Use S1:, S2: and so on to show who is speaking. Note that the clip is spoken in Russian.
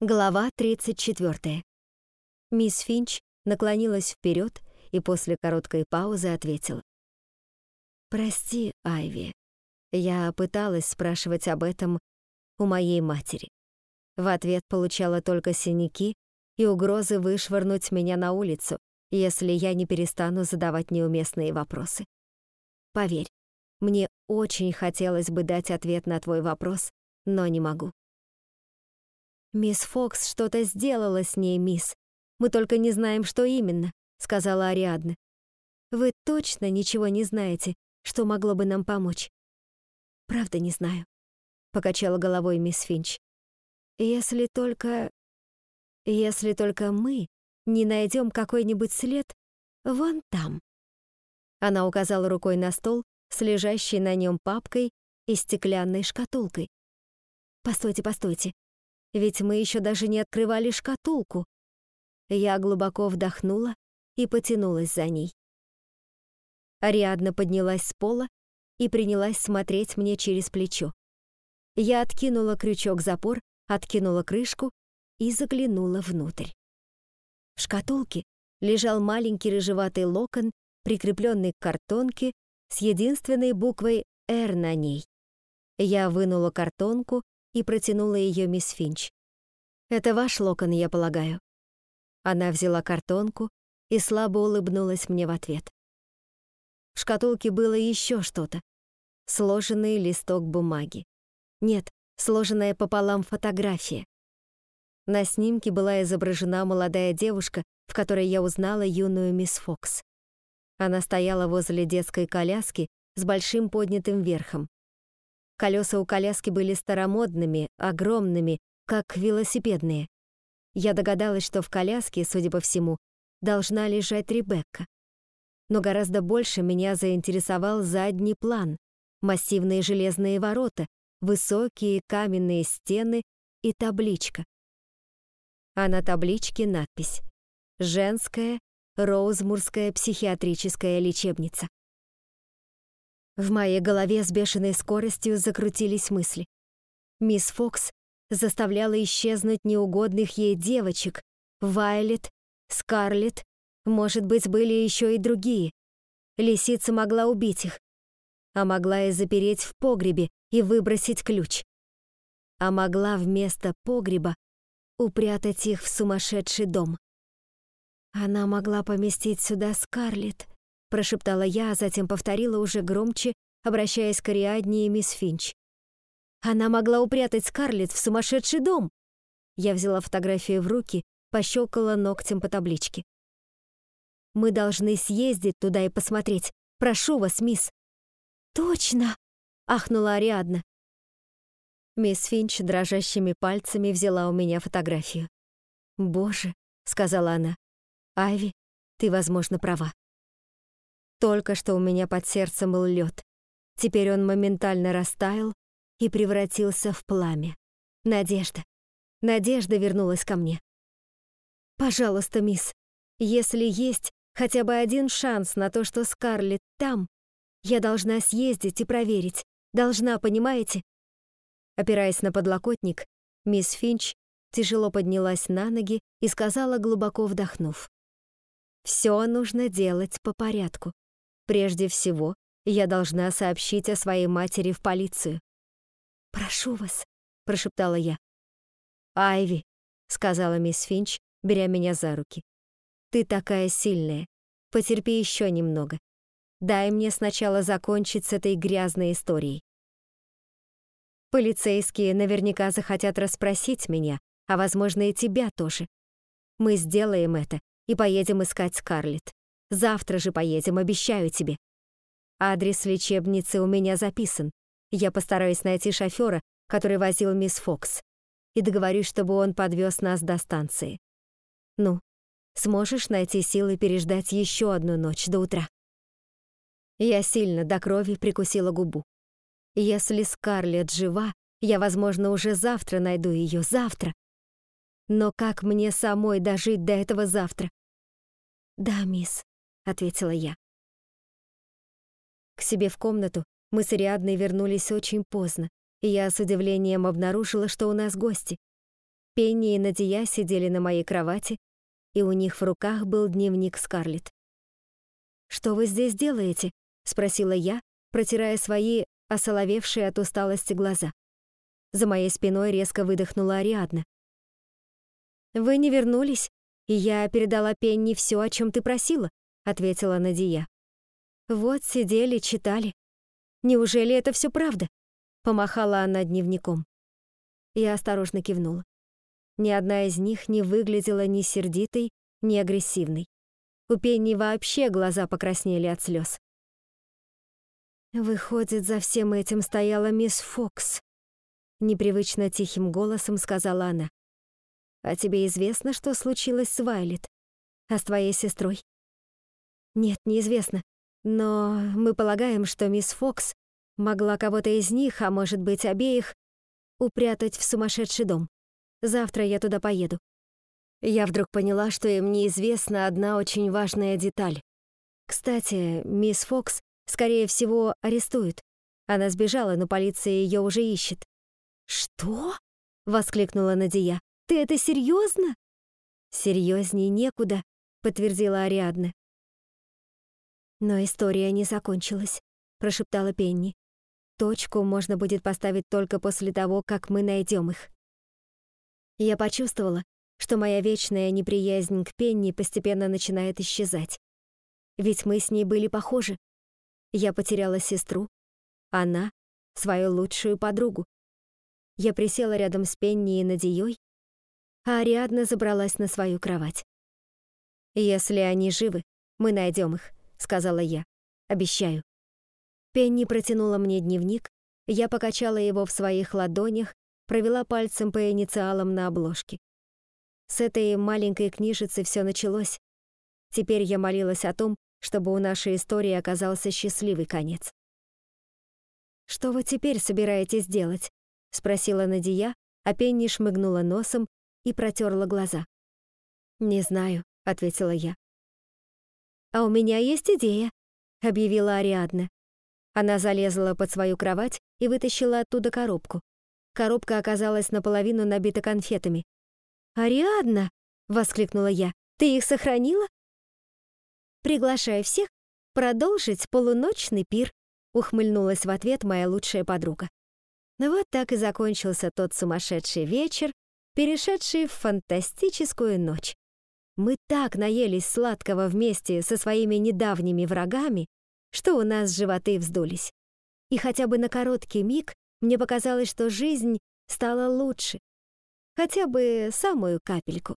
S1: Глава 34. Мисс Финч наклонилась вперед и после короткой паузы ответила. «Прости, Айви, я пыталась спрашивать об этом у моей матери. В ответ получала только синяки и угрозы вышвырнуть меня на улицу, если я не перестану задавать неуместные вопросы. Поверь, мне очень хотелось бы дать ответ на твой вопрос, но не могу. «Мисс Фокс что-то сделала с ней, мисс. Мы только не знаем, что именно», — сказала Ариадна. «Вы точно ничего не знаете, что могло бы нам помочь?» «Правда не знаю», — покачала головой мисс Финч. «Если только... если только мы не найдем какой-нибудь след вон там». Она указала рукой на стол с лежащей на нем папкой и стеклянной шкатулкой. «Постойте, постойте, ведь мы еще даже не открывали шкатулку. Я глубоко вдохнула и потянулась за ней. Ариадна поднялась с пола и принялась смотреть мне через плечо. Я откинула крючок-запор, откинула крышку и заглянула внутрь. В шкатулке лежал маленький рыжеватый локон, прикрепленный к картонке с единственной буквой «Р» на ней. Я вынула картонку и протянула ее мисс Финч. «Это ваш локон, я полагаю». Она взяла картонку и слабо улыбнулась мне в ответ. В шкатулке было еще что-то. Сложенный листок бумаги. Нет, сложенная пополам фотография. На снимке была изображена молодая девушка, в которой я узнала юную мисс Фокс. Она стояла возле детской коляски с большим поднятым верхом. Колеса у коляски были старомодными, огромными, как велосипедные. Я догадалась, что в коляске, судя по всему, должна лежать Ребекка. Но гораздо больше меня заинтересовал задний план, массивные железные ворота, высокие каменные стены и табличка. А на табличке надпись «Женская Роузмурская психиатрическая лечебница». В моей голове с бешеной скоростью закрутились мысли. Мисс Фокс заставляла исчезнуть неугодных ей девочек. Вайлет, Скарлетт, может быть, были еще и другие. Лисица могла убить их, а могла и запереть в погребе и выбросить ключ. А могла вместо погреба упрятать их в сумасшедший дом. Она могла поместить сюда Скарлетт, прошептала я, а затем повторила уже громче, обращаясь к Ариадне и мисс Финч. Она могла упрятать Скарлетт в сумасшедший дом. Я взяла фотографию в руки, пощелкала ногтем по табличке. Мы должны съездить туда и посмотреть. Прошу вас, мисс. Точно, ахнула Ариадна. Мисс Финч дрожащими пальцами взяла у меня фотографию. «Боже», — сказала она, — «Айви, ты, возможно, права. Только что у меня под сердцем был лед. Теперь он моментально растаял и превратился в пламя. Надежда. Надежда вернулась ко мне. «Пожалуйста, мисс, если есть хотя бы один шанс на то, что Скарлетт там, я должна съездить и проверить. Должна, понимаете?» Опираясь на подлокотник, мисс Финч тяжело поднялась на ноги и сказала, глубоко вдохнув. «Все нужно делать по порядку. Прежде всего, я должна сообщить о своей матери в полицию. «Прошу вас», — прошептала я. «Айви», — сказала мисс Финч, беря меня за руки. «Ты такая сильная. Потерпи еще немного. Дай мне сначала закончить с этой грязной историей». Полицейские наверняка захотят расспросить меня, а, возможно, и тебя тоже. Мы сделаем это и поедем искать Скарлетт. Завтра же поедем, обещаю тебе. Адрес лечебницы у меня записан. Я постараюсь найти шофера, который возил мисс Фокс, и договорюсь, чтобы он подвез нас до станции. Ну, сможешь найти силы переждать еще одну ночь до утра?» Я сильно до крови прикусила губу. Если Скарлетт жива, я, возможно, уже завтра найду ее, завтра. Но как мне самой дожить до этого завтра? Да, мисс, ответила я. К себе в комнату мы с Ариадной вернулись очень поздно, и я с удивлением обнаружила, что у нас гости. Пенни и Надия сидели на моей кровати, и у них в руках был дневник Скарлетт. «Что вы здесь делаете?» — спросила я, протирая свои осоловевшие от усталости глаза. За моей спиной резко выдохнула Ариадна. «Вы не вернулись, и я передала Пенни все, о чем ты просила», — ответила Надия. «Вот сидели, читали. Неужели это все правда?» — помахала она дневником. Я осторожно кивнула. Ни одна из них не выглядела ни сердитой, ни агрессивной. У Пенни вообще глаза покраснели от слез. «Выходит, за всем этим стояла мисс Фокс», — непривычно тихим голосом сказала она. «А тебе известно, что случилось с Вайлет? А с твоей сестрой?» «Нет, неизвестно. Но мы полагаем, что мисс Фокс могла кого-то из них, а может быть обеих, упрятать в сумасшедший дом. Завтра я туда поеду. Я вдруг поняла, что им неизвестна одна очень важная деталь. Кстати, мисс Фокс, скорее всего, арестуют. Она сбежала, но полиция ее уже ищет. «Что?» — воскликнула Надия. «Ты это серьезно?» «Серьезней некуда», — подтвердила Ариадна. «Но история не закончилась», — прошептала Пенни. «Точку можно будет поставить только после того, как мы найдем их». Я почувствовала, что моя вечная неприязнь к Пенни постепенно начинает исчезать. Ведь мы с ней были похожи. Я потеряла сестру, она — свою лучшую подругу. Я присела рядом с Пенни и Надеей, а Ариадна забралась на свою кровать. «Если они живы, мы найдем их», — сказала я. «Обещаю». Пенни протянула мне дневник, я покачала его в своих ладонях провела пальцем по инициалам на обложке. С этой маленькой книжицы все началось. Теперь я молилась о том, чтобы у нашей истории оказался счастливый конец. «Что вы теперь собираетесь делать?» — спросила Надия, а Пенни шмыгнула носом и протерла глаза. «Не знаю», — ответила я. «А у меня есть идея», — объявила Ариадна. Она залезла под свою кровать и вытащила оттуда коробку. Коробка оказалась наполовину набита конфетами. «Ариадна!» — воскликнула я. «Ты их сохранила?» «Приглашаю всех продолжить полуночный пир», — ухмыльнулась в ответ моя лучшая подруга. Вот так и закончился тот сумасшедший вечер, перешедший в фантастическую ночь. Мы так наелись сладкого вместе со своими недавними врагами, что у нас животы вздулись. И хотя бы на короткий миг мне показалось, что жизнь стала лучше. Хотя бы самую капельку.